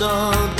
autumn